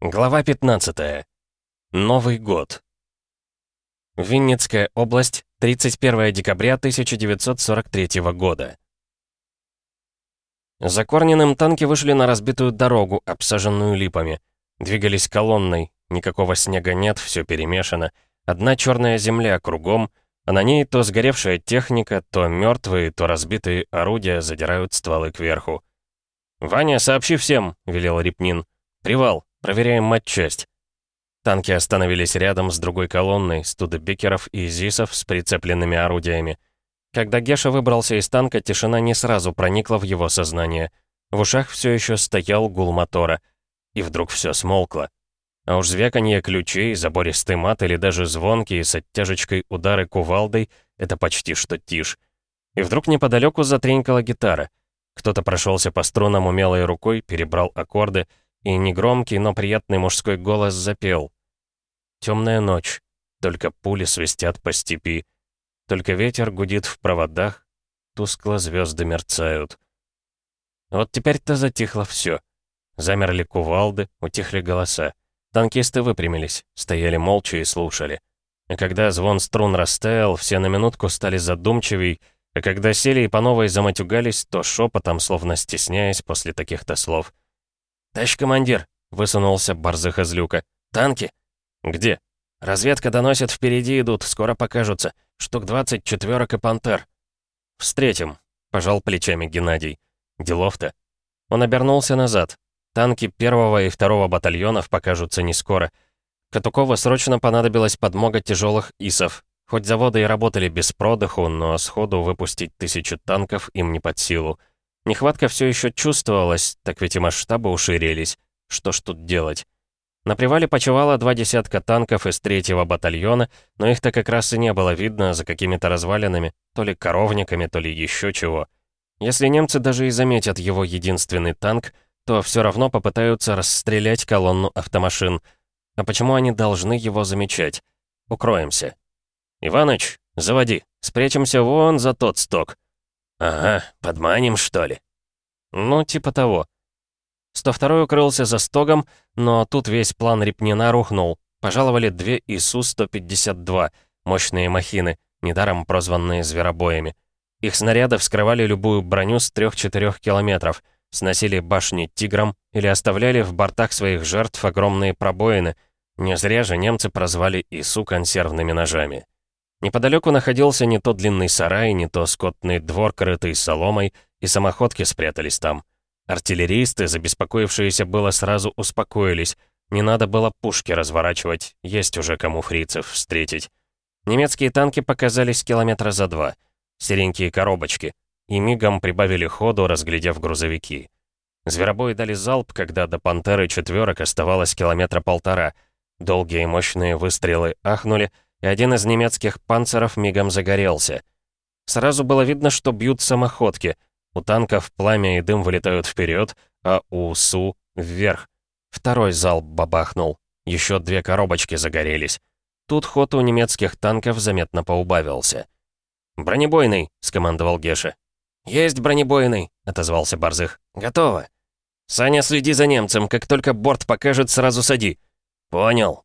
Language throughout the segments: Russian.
Глава 15. Новый год. Винницкая область, 31 декабря 1943 года. За Корниным танки вышли на разбитую дорогу, обсаженную липами. Двигались колонной, никакого снега нет, все перемешано. Одна черная земля кругом, а на ней то сгоревшая техника, то мертвые, то разбитые орудия задирают стволы кверху. «Ваня, сообщи всем», — велел Репнин. «Привал, Проверяем матчасть. Танки остановились рядом с другой колонной, студебекеров и ЗИСов с прицепленными орудиями. Когда Геша выбрался из танка, тишина не сразу проникла в его сознание. В ушах все еще стоял гул мотора. И вдруг все смолкло. А уж звяканье ключей, забористый мат или даже звонкие с оттяжечкой удары кувалдой — это почти что тишь. И вдруг неподалеку затренькала гитара. Кто-то прошелся по струнам умелой рукой, перебрал аккорды — и негромкий, но приятный мужской голос запел. Темная ночь, только пули свистят по степи, только ветер гудит в проводах, тускло звезды мерцают. Вот теперь-то затихло все. Замерли кувалды, утихли голоса. Танкисты выпрямились, стояли молча и слушали. И когда звон струн растаял, все на минутку стали задумчивей, а когда сели и по новой заматюгались, то шепотом, словно стесняясь после таких-то слов — «Товарищ командир», — высунулся Барзых из люка. «Танки?» «Где?» «Разведка доносит, впереди идут, скоро покажутся. Штук 20 четверок и пантер». «Встретим», — пожал плечами Геннадий. «Делов-то». Он обернулся назад. Танки первого и второго батальонов покажутся не скоро. Катукову срочно понадобилась подмога тяжелых ИСов. Хоть заводы и работали без продыху, но сходу выпустить тысячу танков им не под силу. Нехватка все еще чувствовалась, так ведь и масштабы уширились. Что ж тут делать? На привале почевало два десятка танков из третьего батальона, но их-то как раз и не было видно за какими-то развалинами, то ли коровниками, то ли еще чего. Если немцы даже и заметят его единственный танк, то все равно попытаются расстрелять колонну автомашин. А почему они должны его замечать? Укроемся. «Иваныч, заводи, спрячемся вон за тот сток», «Ага, подманим, что ли?» «Ну, типа того». 102-й укрылся за стогом, но тут весь план Репнина рухнул. Пожаловали две ИСУ-152, мощные махины, недаром прозванные зверобоями. Их снаряды вскрывали любую броню с 3-4 километров, сносили башни «Тигром» или оставляли в бортах своих жертв огромные пробоины. Не зря же немцы прозвали ИСУ консервными ножами. Неподалеку находился не то длинный сарай, не то скотный двор, крытый соломой, и самоходки спрятались там. Артиллеристы, забеспокоившиеся было, сразу успокоились. Не надо было пушки разворачивать, есть уже кому фрицев встретить. Немецкие танки показались километра за два. Серенькие коробочки. И мигом прибавили ходу, разглядев грузовики. Зверобои дали залп, когда до «Пантеры» четверок оставалось километра полтора. Долгие мощные выстрелы ахнули, и один из немецких панцеров мигом загорелся. Сразу было видно, что бьют самоходки. У танков пламя и дым вылетают вперед, а у СУ — вверх. Второй залп бабахнул. Еще две коробочки загорелись. Тут ход у немецких танков заметно поубавился. «Бронебойный!» — скомандовал Геша. «Есть бронебойный!» — отозвался Барзых. «Готово!» «Саня, следи за немцем. Как только борт покажет, сразу сади». «Понял!»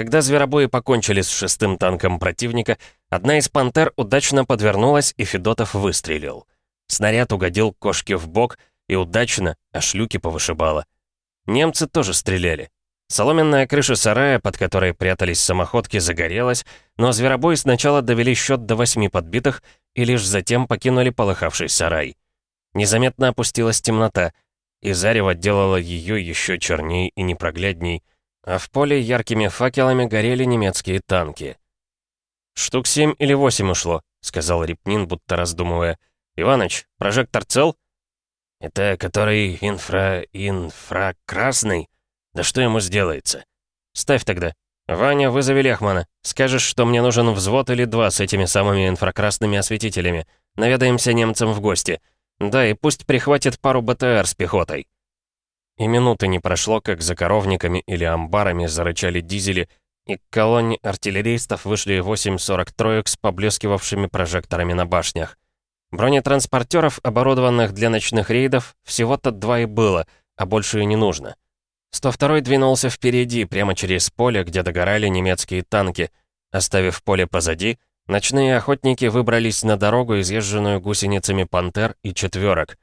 Когда зверобои покончили с шестым танком противника, одна из «Пантер» удачно подвернулась, и Федотов выстрелил. Снаряд угодил кошке в бок, и удачно, а шлюки повышибало. Немцы тоже стреляли. Соломенная крыша сарая, под которой прятались самоходки, загорелась, но зверобои сначала довели счет до восьми подбитых и лишь затем покинули полыхавший сарай. Незаметно опустилась темнота, и зарево делало ее еще черней и непроглядней, а в поле яркими факелами горели немецкие танки. «Штук семь или восемь ушло», — сказал Репнин, будто раздумывая. «Иваныч, прожектор цел?» «Это который инфра... инфра-красный? Да что ему сделается?» «Ставь тогда. Ваня, вызови Лехмана. Скажешь, что мне нужен взвод или два с этими самыми инфракрасными осветителями. Наведаемся немцам в гости. Да, и пусть прихватит пару БТР с пехотой». И минуты не прошло, как за коровниками или амбарами зарычали дизели, и к колонне артиллеристов вышли 8.40 троек с поблескивавшими прожекторами на башнях. Бронетранспортеров, оборудованных для ночных рейдов, всего-то два и было, а больше и не нужно. 102 двинулся впереди, прямо через поле, где догорали немецкие танки. Оставив поле позади, ночные охотники выбрались на дорогу, изъезженную гусеницами «Пантер» и «четверок».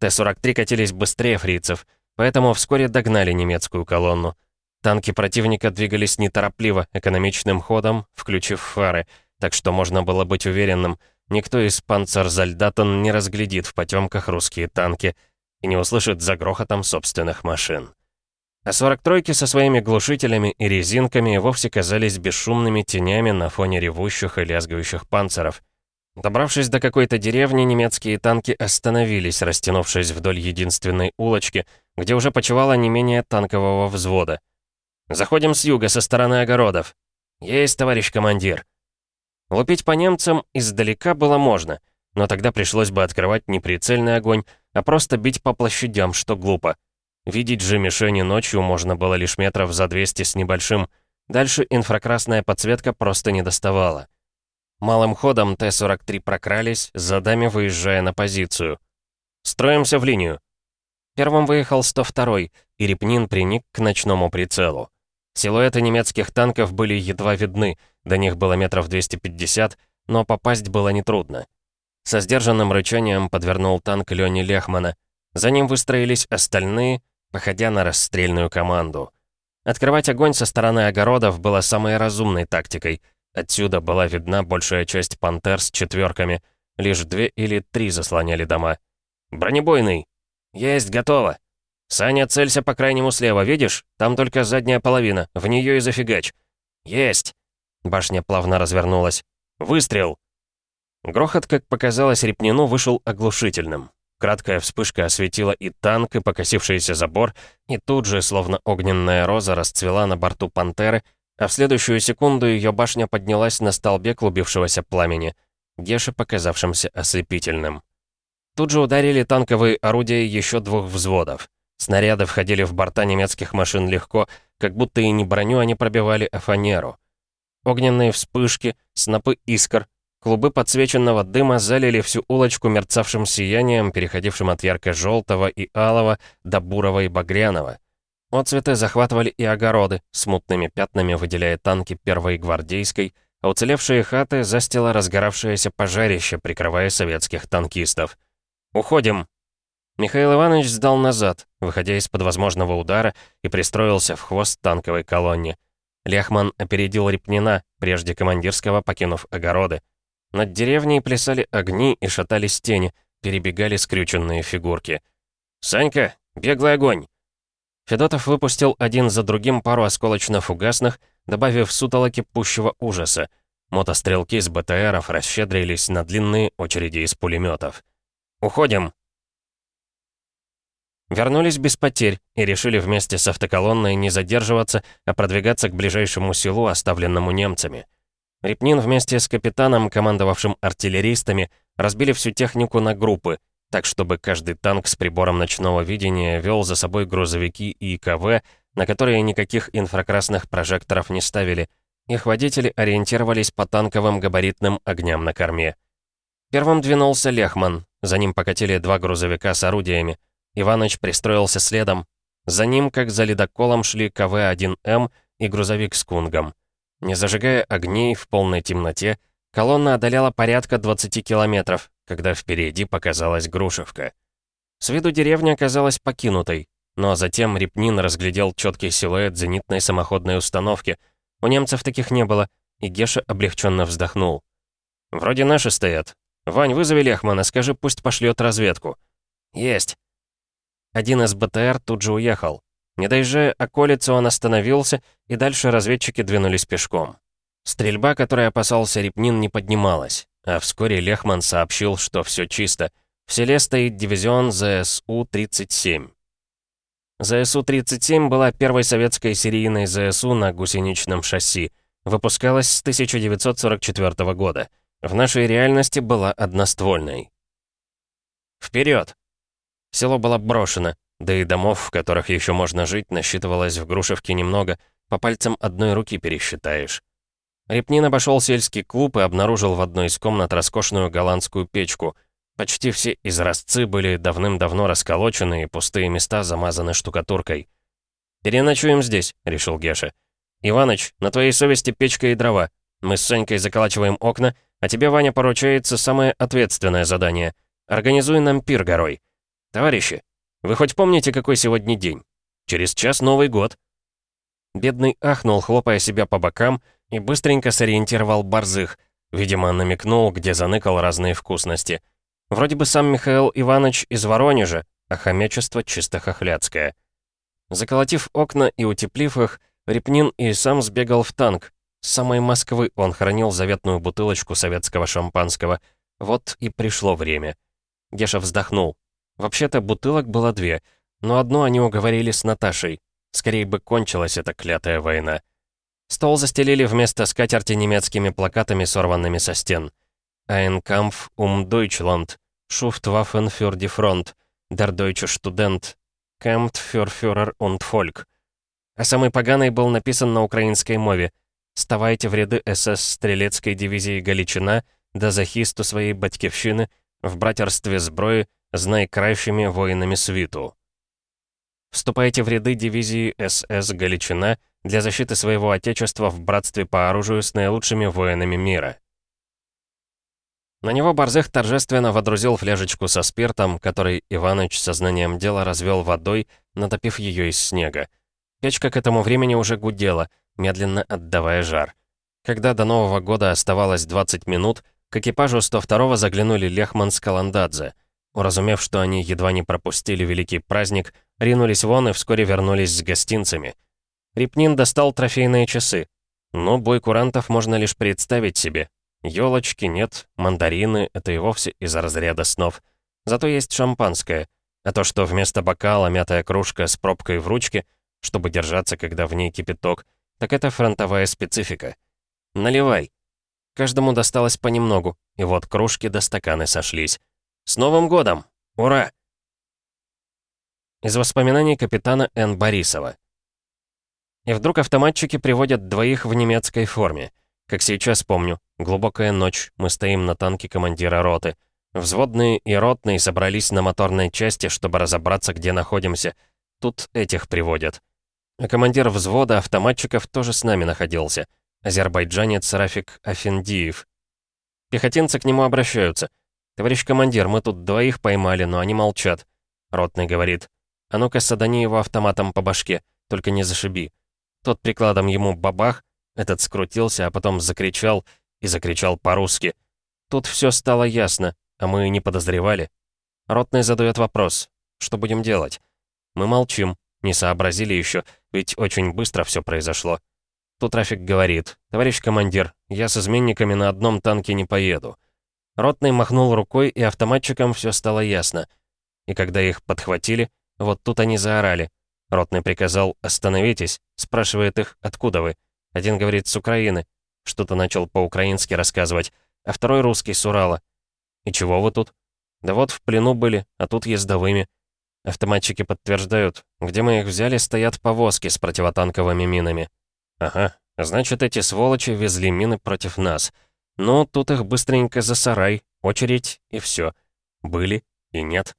Т-43 катились быстрее фрицев, поэтому вскоре догнали немецкую колонну. Танки противника двигались неторопливо, экономичным ходом, включив фары, так что можно было быть уверенным, никто из «Панцерзальдатен» не разглядит в потемках русские танки и не услышит за грохотом собственных машин. А 43-ки со своими глушителями и резинками вовсе казались бесшумными тенями на фоне ревущих и лязгающих панцеров. Добравшись до какой-то деревни, немецкие танки остановились, растянувшись вдоль единственной улочки, где уже почивало не менее танкового взвода. «Заходим с юга, со стороны огородов». «Есть, товарищ командир». Лупить по немцам издалека было можно, но тогда пришлось бы открывать не прицельный огонь, а просто бить по площадям, что глупо. Видеть же мишени ночью можно было лишь метров за 200 с небольшим. Дальше инфракрасная подсветка просто не доставала. Малым ходом Т-43 прокрались, задами выезжая на позицию. «Строимся в линию». Первым выехал 102-й, и Репнин приник к ночному прицелу. Силуэты немецких танков были едва видны, до них было метров 250, но попасть было нетрудно. Со сдержанным рычанием подвернул танк Лёни Лехмана. За ним выстроились остальные, походя на расстрельную команду. Открывать огонь со стороны огородов было самой разумной тактикой. Отсюда была видна большая часть пантер с четверками. Лишь две или три заслоняли дома. «Бронебойный!» «Есть, готово!» «Саня, целься по крайнему слева, видишь? Там только задняя половина, в нее и зафигач». «Есть!» Башня плавно развернулась. «Выстрел!» Грохот, как показалось Репнину, вышел оглушительным. Краткая вспышка осветила и танк, и покосившийся забор, и тут же, словно огненная роза, расцвела на борту «Пантеры», а в следующую секунду ее башня поднялась на столбе клубившегося пламени, Геше показавшимся ослепительным. Тут же ударили танковые орудия еще двух взводов. Снаряды входили в борта немецких машин легко, как будто и не броню они пробивали, а фанеру. Огненные вспышки, снопы искр, Клубы подсвеченного дыма залили всю улочку мерцавшим сиянием, переходившим от ярко-желтого и алого до бурого и багряного. Отцветы захватывали и огороды, смутными пятнами выделяя танки первой гвардейской, а уцелевшие хаты застило разгоравшееся пожарище, прикрывая советских танкистов. «Уходим!» Михаил Иванович сдал назад, выходя из-под возможного удара, и пристроился в хвост танковой колонне. Ляхман опередил Репнина, прежде командирского покинув огороды. Над деревней плясали огни и шатались тени, перебегали скрюченные фигурки. «Санька, беглый огонь!» Федотов выпустил один за другим пару осколочно-фугасных, добавив сутолоки пущего ужаса. Мотострелки с БТРов расщедрились на длинные очереди из пулеметов. «Уходим!» Вернулись без потерь и решили вместе с автоколонной не задерживаться, а продвигаться к ближайшему селу, оставленному немцами. Репнин вместе с капитаном, командовавшим артиллеристами, разбили всю технику на группы, так чтобы каждый танк с прибором ночного видения вел за собой грузовики и КВ, на которые никаких инфракрасных прожекторов не ставили. Их водители ориентировались по танковым габаритным огням на корме. Первым двинулся Лехман, за ним покатили два грузовика с орудиями. Иваныч пристроился следом. За ним, как за ледоколом, шли КВ-1М и грузовик с кунгом. Не зажигая огней в полной темноте, колонна одолела порядка 20 километров, когда впереди показалась Грушевка. С виду деревня оказалась покинутой, но затем Репнин разглядел четкий силуэт зенитной самоходной установки. У немцев таких не было, и Геша облегченно вздохнул. «Вроде наши стоят. Вань, вызови Лехмана, скажи, пусть пошлет разведку». «Есть». Один из БТР тут же уехал. Не доезжая околицу, он остановился, и дальше разведчики двинулись пешком. Стрельба, которой опасался Репнин, не поднималась, а вскоре Лехман сообщил, что все чисто. В селе стоит дивизион ЗСУ-37. ЗСУ-37 была первой советской серийной ЗСУ на гусеничном шасси. Выпускалась с 1944 года. В нашей реальности была одноствольной. Вперед! Село было брошено. Да и домов, в которых еще можно жить, насчитывалось в Грушевке немного, по пальцам одной руки пересчитаешь. Репнин обошел сельский клуб и обнаружил в одной из комнат роскошную голландскую печку. Почти все изразцы были давным-давно расколочены, и пустые места замазаны штукатуркой. «Переночуем здесь», — решил Геша. «Иваныч, на твоей совести печка и дрова. Мы с Санькой заколачиваем окна, а тебе, Ваня, поручается самое ответственное задание. Организуй нам пир горой. Товарищи, вы хоть помните, какой сегодня день? Через час Новый год». Бедный ахнул, хлопая себя по бокам, и быстренько сориентировал борзых. Видимо, намекнул, где заныкал разные вкусности. Вроде бы сам Михаил Иванович из Воронежа, а хомячество чисто хохляцкое. Заколотив окна и утеплив их, Репнин и сам сбегал в танк. С самой Москвы он хранил заветную бутылочку советского шампанского. Вот и пришло время. Геша вздохнул. Вообще-то бутылок было две, но одну они уговорили с Наташей. Скорее бы кончилась эта клятая война. Стол застелили вместо скатерти немецкими плакатами, сорванными со стен. «Ein Kampf um Deutschland», «Schuftwaffen für die Front», «Der deutsche Student», «Kämpft für Führer und Volk». А самый поганый был написан на украинской мове. «Ставайте в ряды СС стрелецкой дивизии Галичина, да захисту своей батьківщини, в братерстве зброї, знай кращими воинами свиту». Вступайте в ряды дивизии СС Галичина для защиты своего отечества в братстве по оружию с наилучшими воинами мира. На него Борзых торжественно водрузил фляжечку со спиртом, который Иваныч сознанием дела развел водой, натопив ее из снега. Печка к этому времени уже гудела, медленно отдавая жар. Когда до Нового года оставалось 20 минут, к экипажу 102-го заглянули Лехман с Каландадзе. Уразумев, что они едва не пропустили великий праздник, ринулись вон и вскоре вернулись с гостинцами. Репнин достал трофейные часы. Но бой курантов можно лишь представить себе. Ёлочки нет, мандарины — это и вовсе из разряда снов. Зато есть шампанское. А то, что вместо бокала мятая кружка с пробкой в ручке, чтобы держаться, когда в ней кипяток, так это фронтовая специфика. Наливай. Каждому досталось понемногу, и вот кружки до стаканы сошлись. «С Новым годом! Ура!» Из воспоминаний капитана Н. Борисова. И вдруг автоматчики приводят двоих в немецкой форме. Как сейчас помню, глубокая ночь, мы стоим на танке командира роты. Взводные и ротные собрались на моторной части, чтобы разобраться, где находимся. Тут этих приводят. А командир взвода автоматчиков тоже с нами находился. Азербайджанец Рафик Афиндиев. Пехотинцы к нему обращаются. «Товарищ командир, мы тут двоих поймали, но они молчат». Ротный говорит. «А ну-ка, садани его автоматом по башке, только не зашиби». Тот прикладом ему бабах, этот скрутился, а потом закричал, и закричал по-русски. Тут все стало ясно, а мы не подозревали. Ротный задает вопрос. Что будем делать? Мы молчим, не сообразили еще, ведь очень быстро все произошло. Тут Рафик говорит, «Товарищ командир, я с изменниками на одном танке не поеду». Ротный махнул рукой, и автоматчикам все стало ясно. И когда их подхватили, вот тут они заорали. Ротный приказал «Остановитесь», спрашивает их «Откуда вы?». Один говорит «С Украины». Что-то начал по-украински рассказывать, а второй русский с Урала. «И чего вы тут?» «Да вот в плену были, а тут ездовыми». Автоматчики подтверждают, где мы их взяли, стоят повозки с противотанковыми минами. Ага, значит, эти сволочи везли мины против нас. Ну, тут их быстренько за сарай, очередь и все. Были и нет.